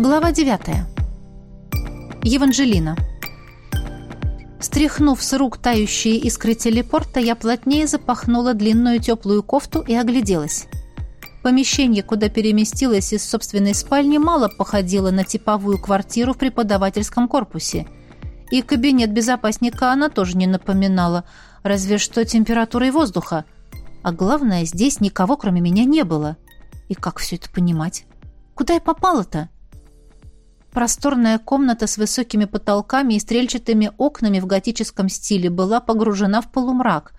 Глава 9. Еванжелина. Стряхнув с рук тающие искры телепорта, я плотнее запахнула длинную теплую кофту и огляделась. Помещение, куда переместилась из собственной спальни, мало походило на типовую квартиру в преподавательском корпусе. И кабинет безопасника она тоже не напоминала, разве что температурой воздуха. А главное, здесь никого, кроме меня, не было. И как все это понимать? Куда я попала-то? Просторная комната с высокими потолками и стрельчатыми окнами в готическом стиле была погружена в полумрак.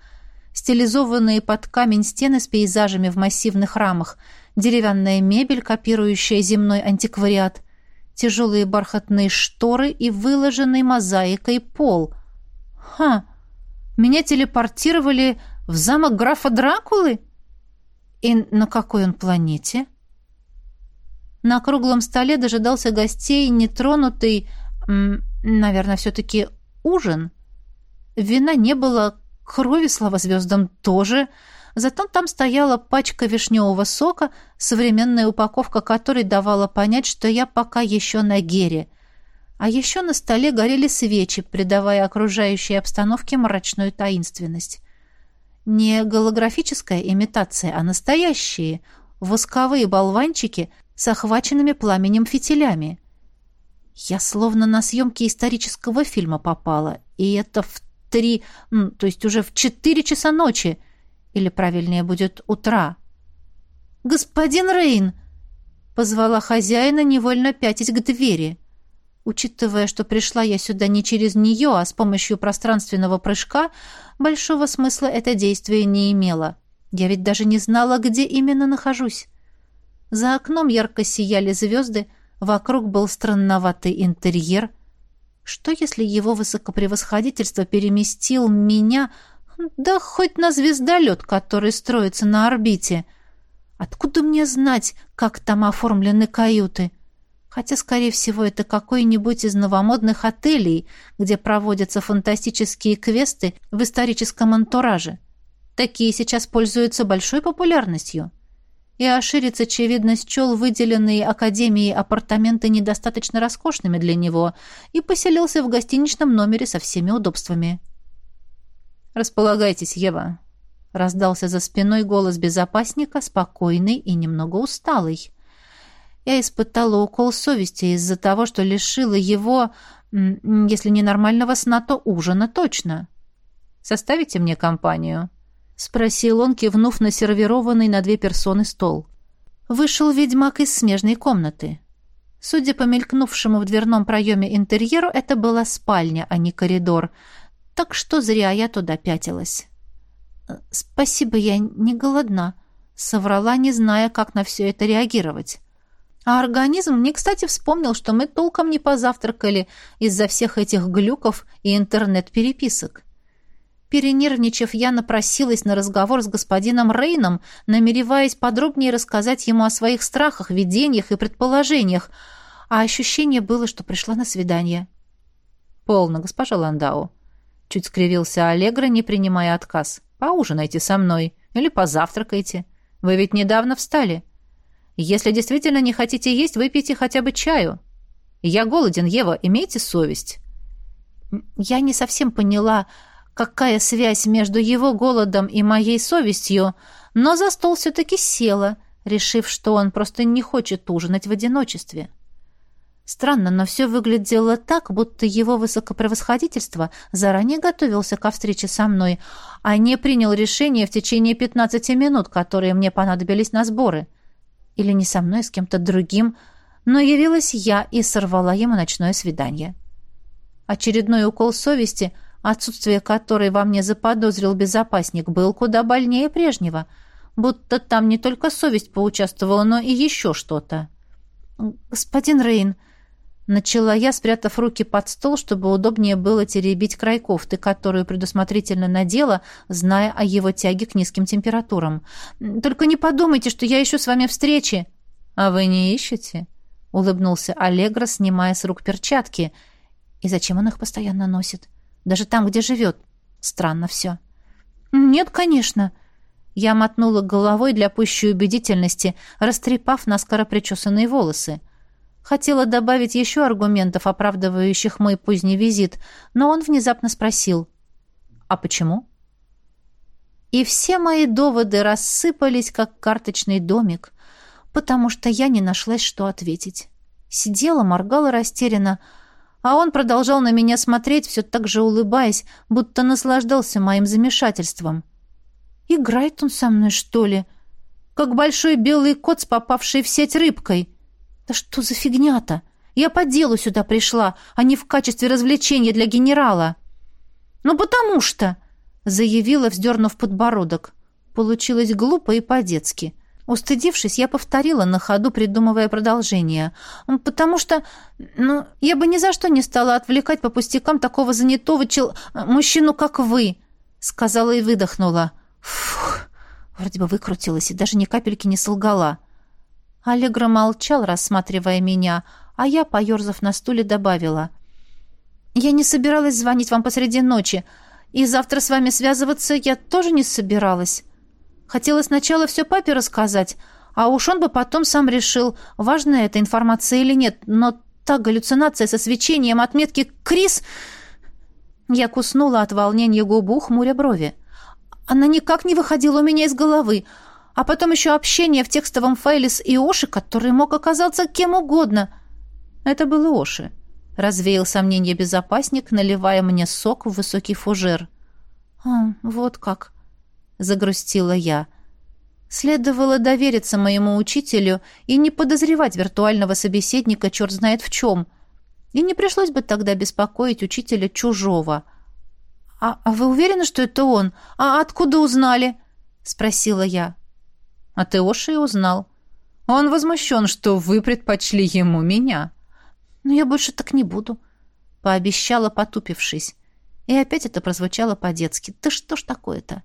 Стилизованные под камень стены с пейзажами в массивных рамах, деревянная мебель, копирующая земной антиквариат, тяжелые бархатные шторы и выложенный мозаикой пол. Ха! Меня телепортировали в замок графа Дракулы? И на какой он планете? — на круглом столе дожидался гостей нетронутый, наверное, все-таки ужин. Вина не было, крови, слава звездам, тоже. Зато там стояла пачка вишневого сока, современная упаковка которой давала понять, что я пока еще на гере. А еще на столе горели свечи, придавая окружающей обстановке мрачную таинственность. Не голографическая имитация, а настоящие, восковые болванчики — с охваченными пламенем фитилями. Я словно на съемки исторического фильма попала, и это в три, то есть уже в четыре часа ночи, или правильнее будет утра. «Господин Рейн!» — позвала хозяина, невольно пятясь к двери. Учитывая, что пришла я сюда не через нее, а с помощью пространственного прыжка, большого смысла это действие не имело. Я ведь даже не знала, где именно нахожусь. За окном ярко сияли звезды, вокруг был странноватый интерьер. Что, если его высокопревосходительство переместил меня, да хоть на звездолет, который строится на орбите? Откуда мне знать, как там оформлены каюты? Хотя, скорее всего, это какой-нибудь из новомодных отелей, где проводятся фантастические квесты в историческом антураже. Такие сейчас пользуются большой популярностью и Аширец, очевидно, счел выделенные Академией апартаменты недостаточно роскошными для него и поселился в гостиничном номере со всеми удобствами. «Располагайтесь, Ева», — раздался за спиной голос безопасника, спокойный и немного усталый. Я испытала укол совести из-за того, что лишила его, если не нормального сна, то ужина точно. «Составите мне компанию?» — спросил он, кивнув на сервированный на две персоны стол. Вышел ведьмак из смежной комнаты. Судя по мелькнувшему в дверном проеме интерьеру, это была спальня, а не коридор, так что зря я туда пятилась. «Спасибо, я не голодна», — соврала, не зная, как на все это реагировать. А организм мне, кстати, вспомнил, что мы толком не позавтракали из-за всех этих глюков и интернет-переписок. Перенервничав, я напросилась на разговор с господином Рейном, намереваясь подробнее рассказать ему о своих страхах, видениях и предположениях, а ощущение было, что пришла на свидание. «Полно, госпожа Ландау», — чуть скривился Аллегра, не принимая отказ. «Поужинайте со мной или позавтракайте. Вы ведь недавно встали. Если действительно не хотите есть, выпейте хотя бы чаю. Я голоден, Ева, имейте совесть». Я не совсем поняла, какая связь между его голодом и моей совестью, но за стол все-таки села, решив, что он просто не хочет ужинать в одиночестве. Странно, но все выглядело так, будто его высокопревосходительство заранее готовился ко встрече со мной, а не принял решение в течение 15 минут, которые мне понадобились на сборы. Или не со мной, а с кем-то другим, но явилась я и сорвала ему ночное свидание. Очередной укол совести — отсутствие которой во мне заподозрил безопасник, был куда больнее прежнего, будто там не только совесть поучаствовала, но и еще что-то. «Господин Рейн», — начала я, спрятав руки под стол, чтобы удобнее было теребить край кофты, которую предусмотрительно надела, зная о его тяге к низким температурам. «Только не подумайте, что я ищу с вами встречи». «А вы не ищете?» — улыбнулся Аллегра, снимая с рук перчатки. «И зачем он их постоянно носит?» Даже там, где живет. Странно все. «Нет, конечно». Я мотнула головой для пущей убедительности, растрепав наскоро причесанные волосы. Хотела добавить еще аргументов, оправдывающих мой поздний визит, но он внезапно спросил. «А почему?» И все мои доводы рассыпались, как карточный домик, потому что я не нашлась, что ответить. Сидела, моргала растерянно, а он продолжал на меня смотреть, все так же улыбаясь, будто наслаждался моим замешательством. «Играет он со мной, что ли? Как большой белый кот с в сеть рыбкой. Да что за фигня-то? Я по делу сюда пришла, а не в качестве развлечения для генерала». «Ну потому что...» заявила, вздернув подбородок. Получилось глупо и по-детски. Устыдившись, я повторила на ходу, придумывая продолжение. «Потому что, ну, я бы ни за что не стала отвлекать по пустякам такого занятого чел... мужчину, как вы», — сказала и выдохнула. «Фух, вроде бы выкрутилась и даже ни капельки не солгала». Аллегра молчал, рассматривая меня, а я, поерзав на стуле, добавила. «Я не собиралась звонить вам посреди ночи. И завтра с вами связываться я тоже не собиралась. Хотела сначала все папе рассказать, а уж он бы потом сам решил, важная эта информация или нет. Но та галлюцинация со свечением отметки «Крис...» Я куснула от волнения губу, хмуря брови. Она никак не выходила у меня из головы. А потом еще общение в текстовом файле с Иоши, который мог оказаться кем угодно. Это был Иоши. — развеял сомнение безопасник, наливая мне сок в высокий фужер. «А, вот как!» — загрустила я. Следовало довериться моему учителю и не подозревать виртуального собеседника черт знает в чем. И не пришлось бы тогда беспокоить учителя чужого. «А, а вы уверены, что это он? А откуда узнали?» — спросила я. А Теоши и узнал. Он возмущен, что вы предпочли ему меня. «Но я больше так не буду», — пообещала, потупившись. И опять это прозвучало по-детски. «Да что ж такое-то?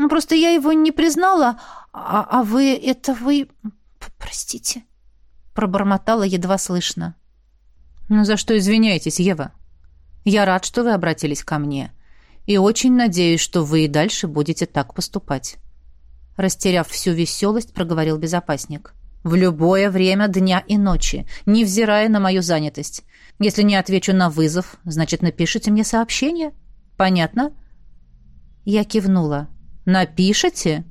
Ну, просто я его не признала, а, а вы... это вы... простите», — пробормотала едва слышно. «Ну, за что извиняетесь, Ева? Я рад, что вы обратились ко мне, и очень надеюсь, что вы и дальше будете так поступать». Растеряв всю веселость, проговорил безопасник. В любое время дня и ночи, невзирая на мою занятость. Если не отвечу на вызов, значит, напишите мне сообщение. Понятно? Я кивнула. Напишите?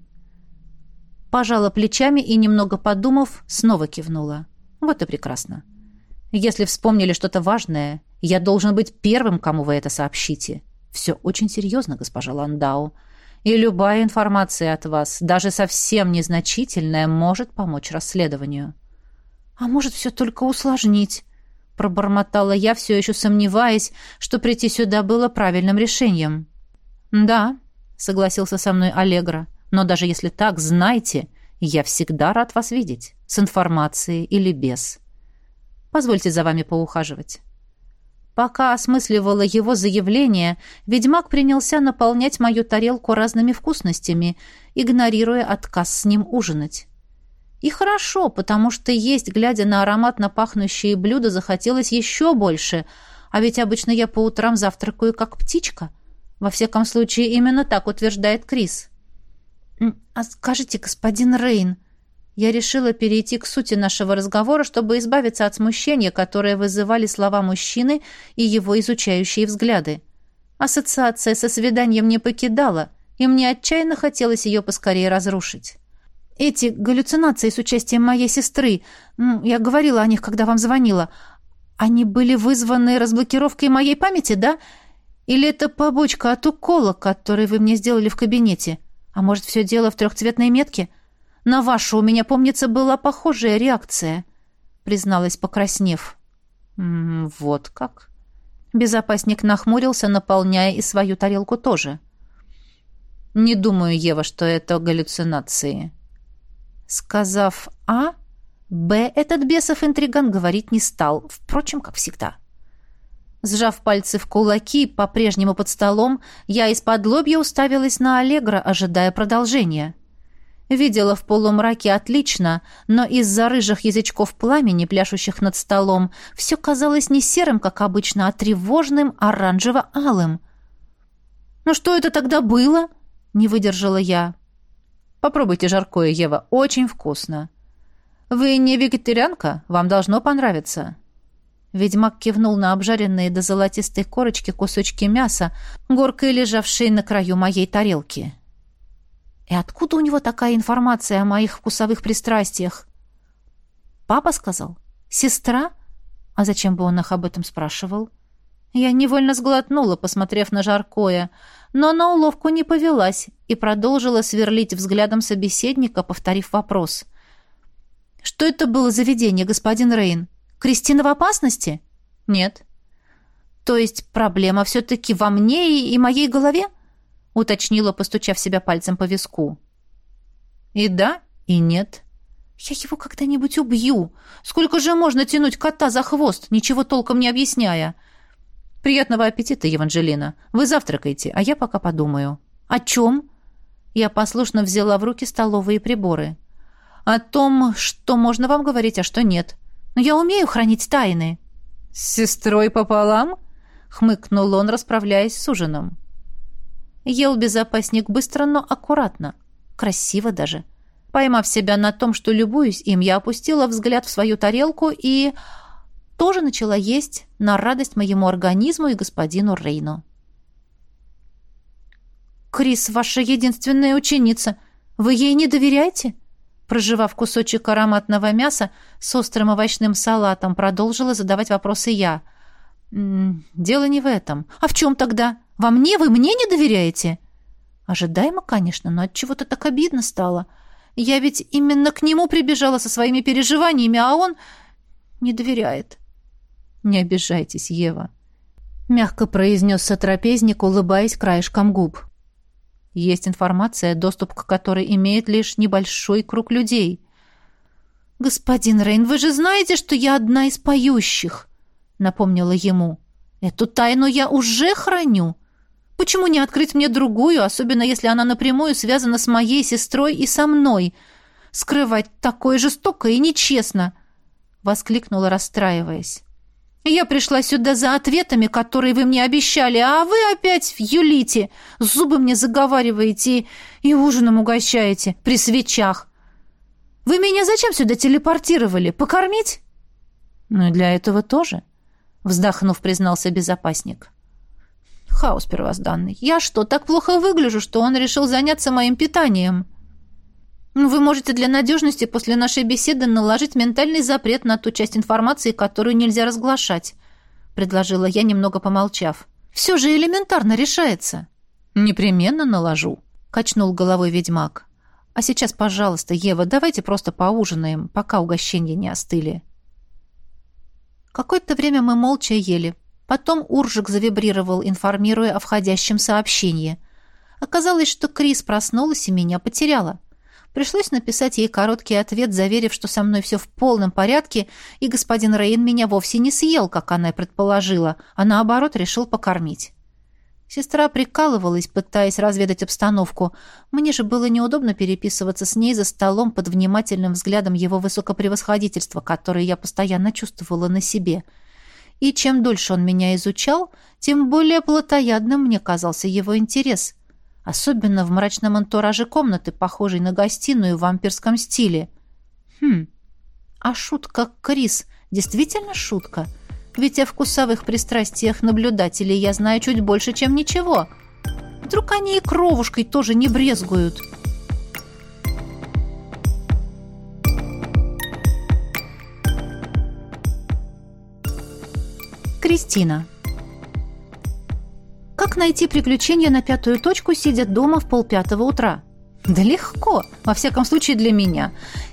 Пожала плечами и, немного подумав, снова кивнула. Вот и прекрасно. Если вспомнили что-то важное, я должен быть первым, кому вы это сообщите. Все очень серьезно, госпожа Ландау и любая информация от вас, даже совсем незначительная, может помочь расследованию. А может, все только усложнить, пробормотала я, все еще сомневаясь, что прийти сюда было правильным решением. Да, согласился со мной Аллегра, но даже если так, знайте, я всегда рад вас видеть, с информацией или без. Позвольте за вами поухаживать. Пока осмысливала его заявление, ведьмак принялся наполнять мою тарелку разными вкусностями, игнорируя отказ с ним ужинать. И хорошо, потому что есть, глядя на ароматно пахнущие блюда, захотелось еще больше, а ведь обычно я по утрам завтракаю как птичка. Во всяком случае, именно так утверждает Крис. «А скажите, господин Рейн», я решила перейти к сути нашего разговора, чтобы избавиться от смущения, которое вызывали слова мужчины и его изучающие взгляды. Ассоциация со свиданием не покидала, и мне отчаянно хотелось ее поскорее разрушить. Эти галлюцинации с участием моей сестры, я говорила о них, когда вам звонила, они были вызваны разблокировкой моей памяти, да? Или это побочка от укола, который вы мне сделали в кабинете? А может, все дело в трехцветной метке?» На вашу у меня, помнится, была похожая реакция», — призналась, покраснев. «М -м, «Вот как?» Безопасник нахмурился, наполняя и свою тарелку тоже. «Не думаю, Ева, что это галлюцинации». Сказав «А», «Б» этот бесов интриган говорить не стал, впрочем, как всегда. Сжав пальцы в кулаки, по-прежнему под столом, я из-под лобья уставилась на Аллегра, ожидая продолжения. Видела в полумраке отлично, но из-за рыжих язычков пламени, пляшущих над столом, все казалось не серым, как обычно, а тревожным, оранжево-алым. «Ну что это тогда было?» — не выдержала я. «Попробуйте жаркое, Ева, очень вкусно». «Вы не вегетарианка? Вам должно понравиться». Ведьмак кивнул на обжаренные до золотистой корочки кусочки мяса, горкой лежавшие на краю моей тарелки. И откуда у него такая информация о моих вкусовых пристрастиях? Папа сказал? Сестра? А зачем бы он их об этом спрашивал? Я невольно сглотнула, посмотрев на жаркое, но на уловку не повелась и продолжила сверлить взглядом собеседника, повторив вопрос. «Что это было за видение, господин Рейн? Кристина в опасности?» «Нет». «То есть проблема все-таки во мне и, моей голове?» уточнила, постучав себя пальцем по виску. «И да, и нет». «Я его когда-нибудь убью! Сколько же можно тянуть кота за хвост, ничего толком не объясняя?» «Приятного аппетита, Еванжелина. Вы завтракайте, а я пока подумаю». «О чем?» Я послушно взяла в руки столовые приборы. «О том, что можно вам говорить, а что нет. Но я умею хранить тайны». «С сестрой пополам?» — хмыкнул он, расправляясь с ужином. Ел безопасник быстро, но аккуратно. Красиво даже. Поймав себя на том, что любуюсь им, я опустила взгляд в свою тарелку и тоже начала есть на радость моему организму и господину Рейну. «Крис, ваша единственная ученица. Вы ей не доверяете?» Проживав кусочек ароматного мяса с острым овощным салатом, продолжила задавать вопросы я. «Дело не в этом. А в чем тогда? Во мне вы мне не доверяете?» Ожидаемо, конечно, но от чего-то так обидно стало. Я ведь именно к нему прибежала со своими переживаниями, а он не доверяет. «Не обижайтесь, Ева», — мягко произнес сотрапезник, улыбаясь краешком губ. «Есть информация, доступ к которой имеет лишь небольшой круг людей». «Господин Рейн, вы же знаете, что я одна из поющих», — напомнила ему. «Эту тайну я уже храню. Почему не открыть мне другую, особенно если она напрямую связана с моей сестрой и со мной? Скрывать такое жестоко и нечестно!» — воскликнула, расстраиваясь. Я пришла сюда за ответами, которые вы мне обещали, а вы опять юлите, зубы мне заговариваете и, и ужином угощаете при свечах. Вы меня зачем сюда телепортировали? Покормить? Ну и для этого тоже, вздохнув, признался безопасник. Хаос первозданный. Я что, так плохо выгляжу, что он решил заняться моим питанием? — вы можете для надежности после нашей беседы наложить ментальный запрет на ту часть информации, которую нельзя разглашать», — предложила я, немного помолчав. «Все же элементарно решается». «Непременно наложу», — качнул головой ведьмак. «А сейчас, пожалуйста, Ева, давайте просто поужинаем, пока угощения не остыли». Какое-то время мы молча ели. Потом Уржик завибрировал, информируя о входящем сообщении. Оказалось, что Крис проснулась и меня потеряла. Пришлось написать ей короткий ответ, заверив, что со мной все в полном порядке, и господин Рейн меня вовсе не съел, как она и предположила, а наоборот решил покормить. Сестра прикалывалась, пытаясь разведать обстановку. Мне же было неудобно переписываться с ней за столом под внимательным взглядом его высокопревосходительства, который я постоянно чувствовала на себе. И чем дольше он меня изучал, тем более плотоядным мне казался его интерес особенно в мрачном антураже комнаты, похожей на гостиную в вампирском стиле. Хм, а шутка Крис действительно шутка? Ведь о вкусовых пристрастиях наблюдателей я знаю чуть больше, чем ничего. Вдруг они и кровушкой тоже не брезгуют?» Кристина как найти приключения на пятую точку, сидя дома в полпятого утра? Да легко, во всяком случае для меня.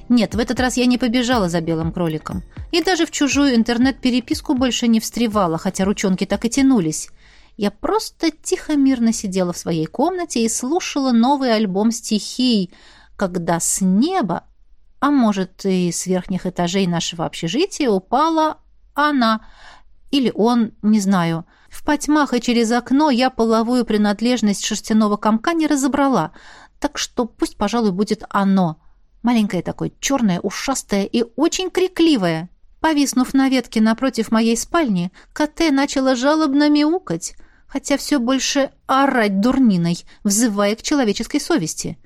Нет, в этот раз я не побежала за белым кроликом. И даже в чужую интернет-переписку больше не встревала, хотя ручонки так и тянулись. Я просто тихо-мирно сидела в своей комнате и слушала новый альбом стихий, когда с неба, а может и с верхних этажей нашего общежития, упала она или он, не знаю, в потьмах и через окно я половую принадлежность шерстяного комка не разобрала, так что пусть, пожалуй, будет оно. Маленькое такое, черное, ушастое и очень крикливое. Повиснув на ветке напротив моей спальни, КТ начала жалобно мяукать, хотя все больше орать дурниной, взывая к человеческой совести.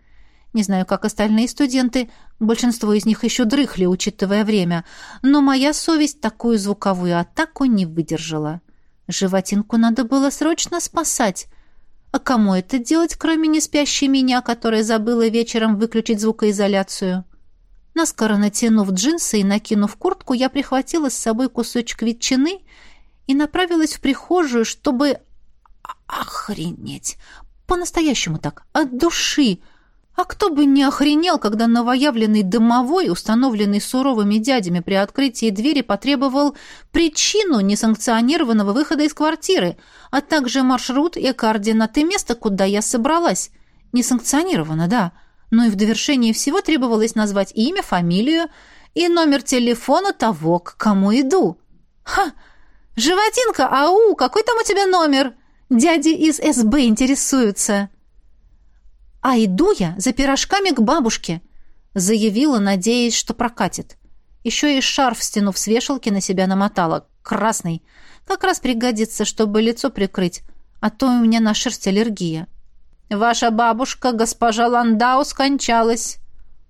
Не знаю, как остальные студенты, большинство из них еще дрыхли, учитывая время, но моя совесть такую звуковую атаку не выдержала. Животинку надо было срочно спасать. А кому это делать, кроме неспящей меня, которая забыла вечером выключить звукоизоляцию? Наскоро натянув джинсы и накинув куртку, я прихватила с собой кусочек ветчины и направилась в прихожую, чтобы... Охренеть! По-настоящему так, от души! А кто бы не охренел, когда новоявленный домовой, установленный суровыми дядями при открытии двери, потребовал причину несанкционированного выхода из квартиры, а также маршрут и координаты места, куда я собралась. Несанкционированно, да. Но и в довершении всего требовалось назвать имя, фамилию и номер телефона того, к кому иду. Ха! Животинка, ау, какой там у тебя номер? Дяди из СБ интересуются. «А иду я за пирожками к бабушке», — заявила, надеясь, что прокатит. Еще и шарф, стянув с вешалки, на себя намотала. Красный. Как раз пригодится, чтобы лицо прикрыть, а то у меня на шерсть аллергия. «Ваша бабушка, госпожа Ландау, скончалась».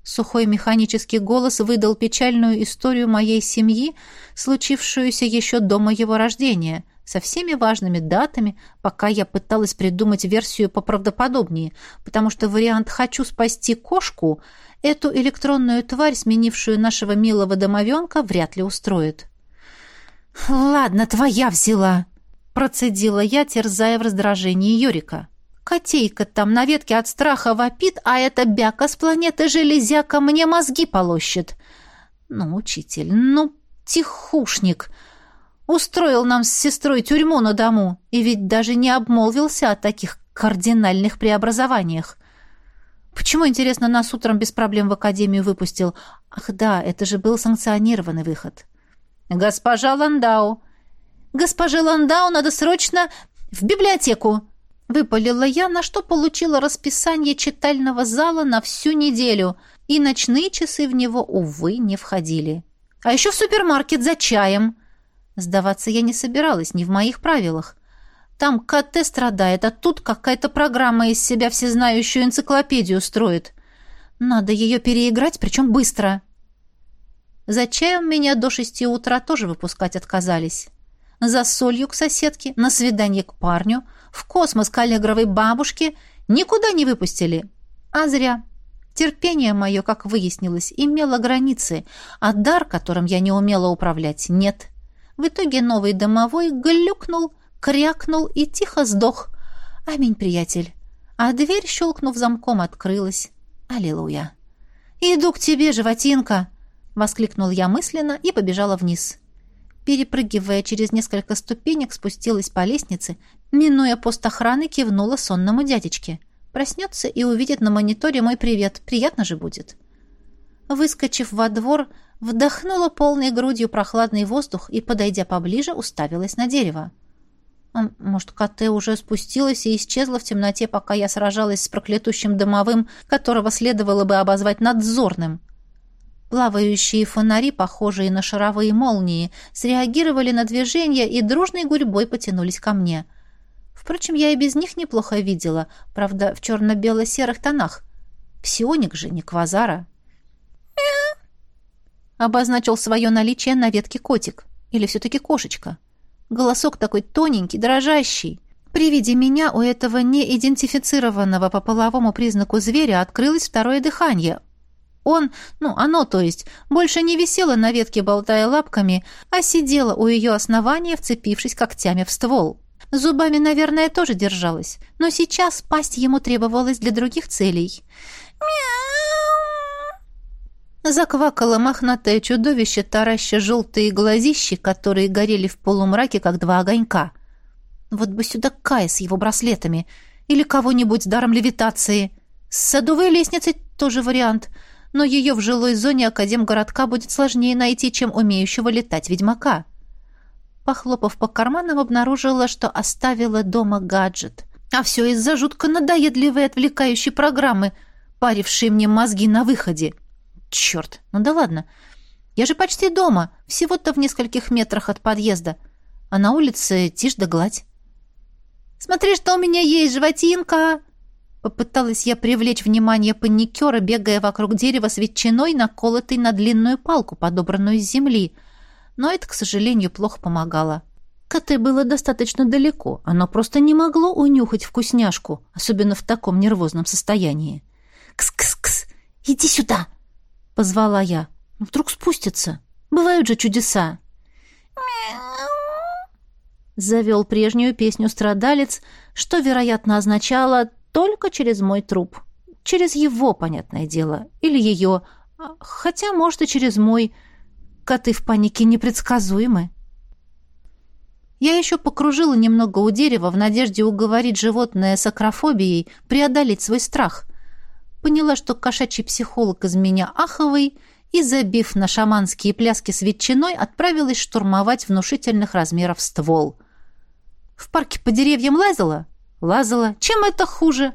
Сухой механический голос выдал печальную историю моей семьи, случившуюся еще до моего рождения со всеми важными датами, пока я пыталась придумать версию поправдоподобнее, потому что вариант «хочу спасти кошку» эту электронную тварь, сменившую нашего милого домовенка, вряд ли устроит. «Ладно, твоя взяла», — процедила я, терзая в раздражении Юрика. «Котейка там на ветке от страха вопит, а эта бяка с планеты Железяка мне мозги полощет». «Ну, учитель, ну, тихушник!» Устроил нам с сестрой тюрьму на дому и ведь даже не обмолвился о таких кардинальных преобразованиях. Почему, интересно, нас утром без проблем в академию выпустил? Ах да, это же был санкционированный выход. Госпожа Ландау. Госпоже Ландау надо срочно в библиотеку. Выпалила я, на что получила расписание читального зала на всю неделю, и ночные часы в него, увы, не входили. А еще в супермаркет за чаем. Сдаваться я не собиралась, не в моих правилах. Там КТ страдает, а тут какая-то программа из себя всезнающую энциклопедию строит. Надо ее переиграть, причем быстро. За чаем меня до шести утра тоже выпускать отказались. За солью к соседке, на свидание к парню, в космос к Аллегровой бабушке никуда не выпустили. А зря. Терпение мое, как выяснилось, имело границы, а дар, которым я не умела управлять, нет. В итоге новый домовой глюкнул, крякнул и тихо сдох. Аминь, приятель. А дверь, щелкнув замком, открылась. Аллилуйя. «Иду к тебе, животинка!» — воскликнул я мысленно и побежала вниз. Перепрыгивая через несколько ступенек, спустилась по лестнице, минуя пост охраны, кивнула сонному дядечке. Проснется и увидит на мониторе мой привет. Приятно же будет. Выскочив во двор, вдохнула полной грудью прохладный воздух и, подойдя поближе, уставилась на дерево. Может, КТ уже спустилась и исчезла в темноте, пока я сражалась с проклятущим домовым, которого следовало бы обозвать надзорным. Плавающие фонари, похожие на шаровые молнии, среагировали на движение и дружной гурьбой потянулись ко мне. Впрочем, я и без них неплохо видела, правда, в черно-бело-серых тонах. Псионик же, не квазара обозначил свое наличие на ветке котик. Или все-таки кошечка. Голосок такой тоненький, дрожащий. При виде меня у этого неидентифицированного по половому признаку зверя открылось второе дыхание. Он, ну, оно, то есть, больше не висело на ветке, болтая лапками, а сидело у ее основания, вцепившись когтями в ствол. Зубами, наверное, тоже держалась, но сейчас пасть ему требовалась для других целей. «Мяу!» Заквакало мохнатое чудовище, тараща желтые глазищи, которые горели в полумраке, как два огонька. Вот бы сюда Кай с его браслетами. Или кого-нибудь с даром левитации. С садовой лестницей тоже вариант. Но ее в жилой зоне Академгородка будет сложнее найти, чем умеющего летать ведьмака. Похлопав по карманам, обнаружила, что оставила дома гаджет. А все из-за жутко надоедливой отвлекающей программы, парившей мне мозги на выходе. Черт, ну да ладно. Я же почти дома, всего-то в нескольких метрах от подъезда. А на улице тишь да гладь. «Смотри, что у меня есть, животинка!» Попыталась я привлечь внимание паникера, бегая вокруг дерева с ветчиной, наколотой на длинную палку, подобранную с земли. Но это, к сожалению, плохо помогало. Коты было достаточно далеко, оно просто не могло унюхать вкусняшку, особенно в таком нервозном состоянии. «Кс-кс-кс! Иди сюда!» — позвала я. «Вдруг спустится. Бывают же чудеса!» Завел прежнюю песню страдалец, что, вероятно, означало только через мой труп. Через его, понятное дело. Или ее. А, хотя, может, и через мой. Коты в панике непредсказуемы. Я еще покружила немного у дерева в надежде уговорить животное с акрофобией преодолеть свой страх. Поняла, что кошачий психолог из меня аховый, и, забив на шаманские пляски с ветчиной, отправилась штурмовать внушительных размеров ствол. В парке по деревьям лазала? Лазала. Чем это хуже?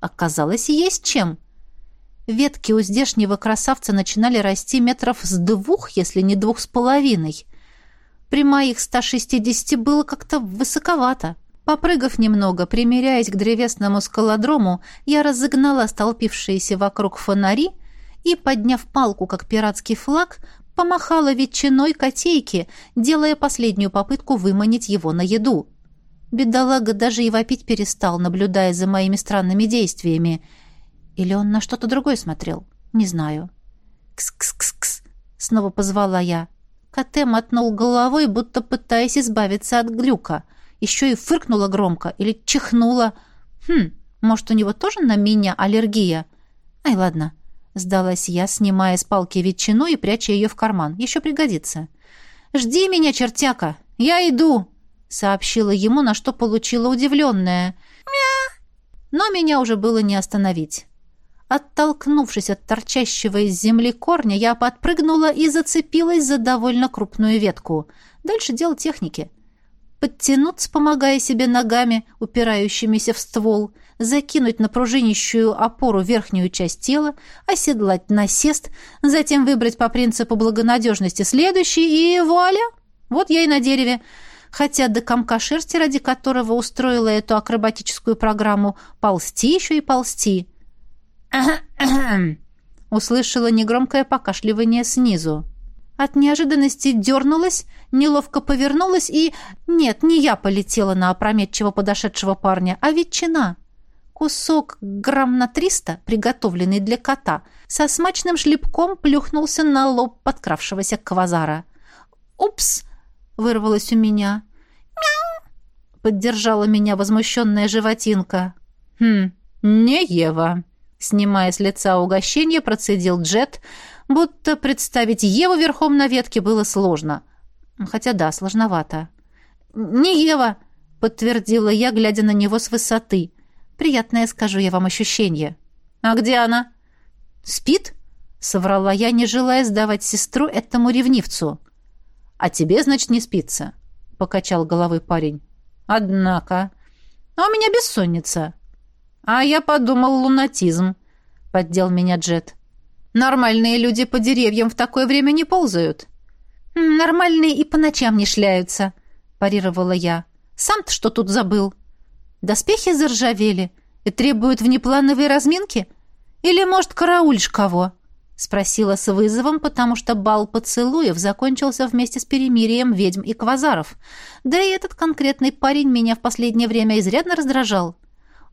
Оказалось, есть чем. Ветки у здешнего красавца начинали расти метров с двух, если не двух с половиной. При моих 160 было как-то высоковато. Попрыгав немного, примеряясь к древесному скалодрому, я разогнала столпившиеся вокруг фонари и, подняв палку, как пиратский флаг, помахала ветчиной котейки, делая последнюю попытку выманить его на еду. Бедолага даже и вопить перестал, наблюдая за моими странными действиями. Или он на что-то другое смотрел? Не знаю. «Кс-кс-кс-кс!» — снова позвала я. Коте мотнул головой, будто пытаясь избавиться от глюка. Еще и фыркнула громко или чихнула. «Хм, может, у него тоже на меня аллергия?» «Ай, ладно». Сдалась я, снимая с палки ветчину и пряча ее в карман. Еще пригодится. «Жди меня, чертяка! Я иду!» сообщила ему, на что получила удивленное «Мя!». Но меня уже было не остановить. Оттолкнувшись от торчащего из земли корня, я подпрыгнула и зацепилась за довольно крупную ветку. Дальше дело техники. Подтянуться, помогая себе ногами, упирающимися в ствол, закинуть на пружинищую опору верхнюю часть тела, оседлать насест, затем выбрать по принципу благонадежности следующий и вуаля! Вот я и на дереве хотя до комка шерсти, ради которого устроила эту акробатическую программу, ползти еще и ползти. Услышала негромкое покашливание снизу. От неожиданности дернулась, неловко повернулась и... Нет, не я полетела на опрометчиво подошедшего парня, а ветчина. Кусок грамм на триста, приготовленный для кота, со смачным шлепком плюхнулся на лоб подкравшегося квазара. «Упс!» вырвалось у меня. «Мяу!» — поддержала меня возмущенная животинка. «Хм, не Ева!» Снимая с лица угощение, процедил Джет, будто представить Еву верхом на ветке было сложно. Хотя да, сложновато. «Не Ева!» — подтвердила я, глядя на него с высоты. «Приятное, скажу я вам, ощущение». «А где она?» «Спит?» — соврала я, не желая сдавать сестру этому ревнивцу. «А тебе, значит, не спится?» — покачал головой парень. «Однако...» «А у меня бессонница». «А я подумал, лунатизм», — поддел меня Джет. «Нормальные люди по деревьям в такое время не ползают». «Нормальные и по ночам не шляются», — парировала я. «Сам-то что тут забыл? Доспехи заржавели и требуют внеплановой разминки? Или, может, караульш кого?» — спросила с вызовом, потому что бал поцелуев закончился вместе с перемирием ведьм и квазаров. Да и этот конкретный парень меня в последнее время изрядно раздражал.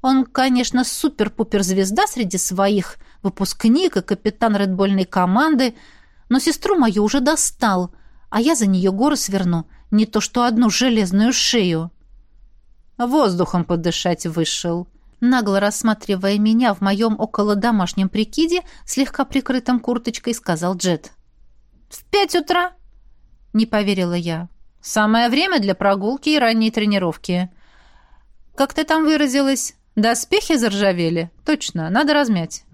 Он, конечно, супер-пупер-звезда среди своих, выпускник и капитан редбольной команды, но сестру мою уже достал, а я за нее горы сверну, не то что одну железную шею. Воздухом подышать вышел — нагло рассматривая меня в моем около домашнем прикиде, слегка прикрытом курточкой, сказал Джет. «В пять утра?» Не поверила я. «Самое время для прогулки и ранней тренировки». «Как ты там выразилась? Доспехи заржавели? Точно, надо размять».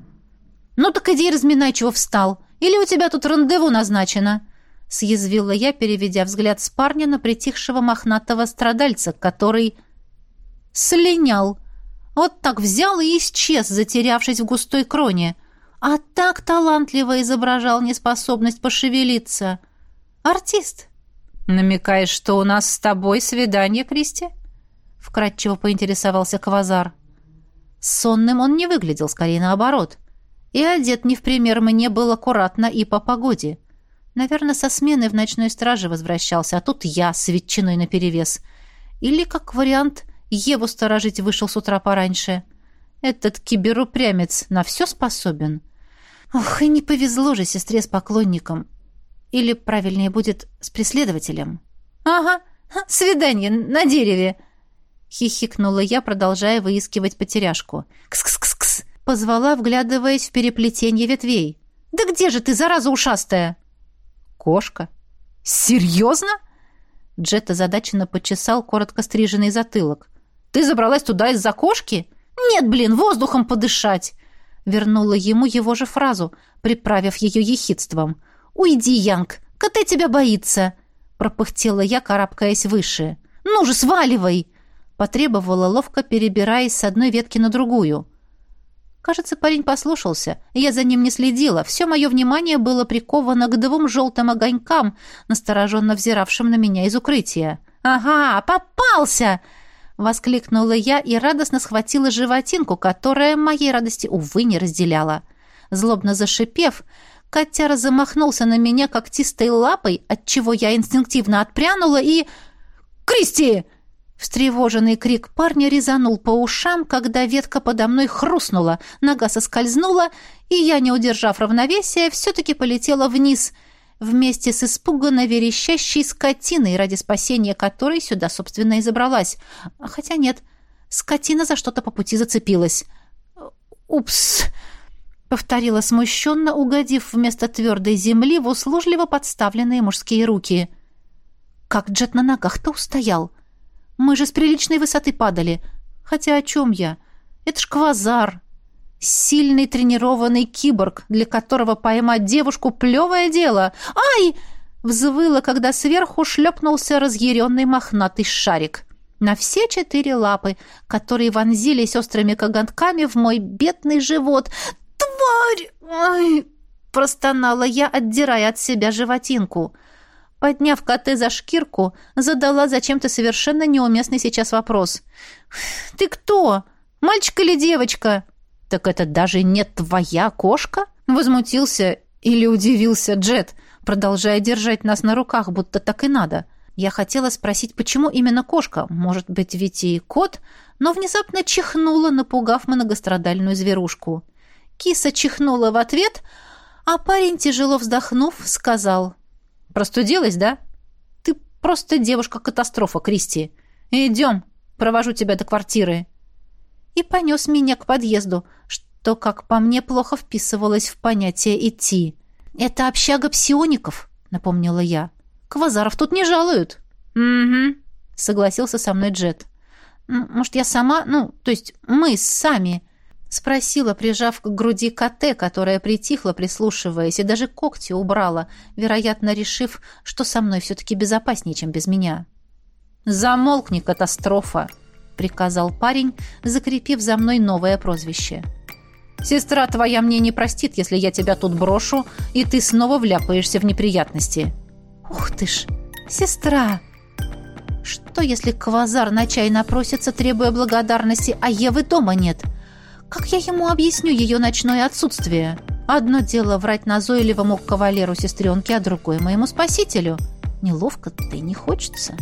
«Ну так иди разминай, чего встал. Или у тебя тут рандеву назначено?» Съязвила я, переведя взгляд с парня на притихшего мохнатого страдальца, который слинял, вот так взял и исчез, затерявшись в густой кроне. А так талантливо изображал неспособность пошевелиться. Артист. «Намекаешь, что у нас с тобой свидание, Кристи?» Вкратчиво поинтересовался Квазар. Сонным он не выглядел, скорее наоборот. И одет не в пример мне был аккуратно и по погоде. Наверное, со смены в ночной страже возвращался, а тут я с ветчиной наперевес. Или, как вариант, Еву сторожить вышел с утра пораньше. Этот киберупрямец на все способен. Ох, и не повезло же сестре с поклонником. Или, правильнее будет, с преследователем. «Ага, свидание на дереве!» Хихикнула я, продолжая выискивать потеряшку. «Кс-кс-кс-кс!» Позвала, вглядываясь в переплетение ветвей. «Да где же ты, зараза ушастая?» «Кошка». «Серьезно?» Джет озадаченно почесал коротко стриженный затылок. «Ты забралась туда из-за кошки?» «Нет, блин, воздухом подышать!» Вернула ему его же фразу, приправив ее ехидством. «Уйди, Янг, коты тебя боится!» Пропыхтела я, карабкаясь выше. «Ну же, сваливай!» Потребовала, ловко перебираясь с одной ветки на другую. Кажется, парень послушался. Я за ним не следила. Все мое внимание было приковано к двум желтым огонькам, настороженно взиравшим на меня из укрытия. «Ага, попался!» Воскликнула я и радостно схватила животинку, которая моей радости, увы, не разделяла. Злобно зашипев, котяра замахнулся на меня когтистой лапой, отчего я инстинктивно отпрянула и... «Кристи!» Встревоженный крик парня резанул по ушам, когда ветка подо мной хрустнула, нога соскользнула, и я, не удержав равновесия, все-таки полетела вниз, вместе с испуганно верещащей скотиной, ради спасения которой сюда, собственно, и забралась. Хотя нет, скотина за что-то по пути зацепилась. «Упс!» — повторила смущенно, угодив вместо твердой земли в услужливо подставленные мужские руки. «Как Джет на ногах-то устоял!» Мы же с приличной высоты падали. Хотя о чем я? Это ж квазар. Сильный тренированный киборг, для которого поймать девушку — плевое дело. «Ай!» — взвыла, когда сверху шлепнулся разъяренный мохнатый шарик. На все четыре лапы, которые вонзились острыми коготками в мой бедный живот. «Тварь!» Ай! — простонала я, отдирая от себя животинку — Подняв коты за шкирку, задала зачем-то совершенно неуместный сейчас вопрос. «Ты кто? Мальчик или девочка?» «Так это даже не твоя кошка?» Возмутился или удивился Джет, продолжая держать нас на руках, будто так и надо. Я хотела спросить, почему именно кошка? Может быть, ведь и кот? Но внезапно чихнула, напугав многострадальную зверушку. Киса чихнула в ответ, а парень, тяжело вздохнув, сказал — Простудилась, да? Ты просто девушка-катастрофа, Кристи. Идем, провожу тебя до квартиры. И понес меня к подъезду, что, как по мне, плохо вписывалось в понятие «идти». «Это общага псиоников», — напомнила я. «Квазаров тут не жалуют». «Угу», — согласился со мной Джет. «Может, я сама? Ну, то есть мы сами. Спросила, прижав к груди коте, которая притихла, прислушиваясь, и даже когти убрала, вероятно, решив, что со мной все-таки безопаснее, чем без меня. «Замолкни, катастрофа!» — приказал парень, закрепив за мной новое прозвище. «Сестра твоя мне не простит, если я тебя тут брошу, и ты снова вляпаешься в неприятности». «Ух ты ж! Сестра!» «Что, если Квазар на чай напросится, требуя благодарности, а Евы дома нет?» Как я ему объясню ее ночное отсутствие? Одно дело врать назойливому кавалеру сестренке, а другое моему спасителю. Неловко-то и не хочется.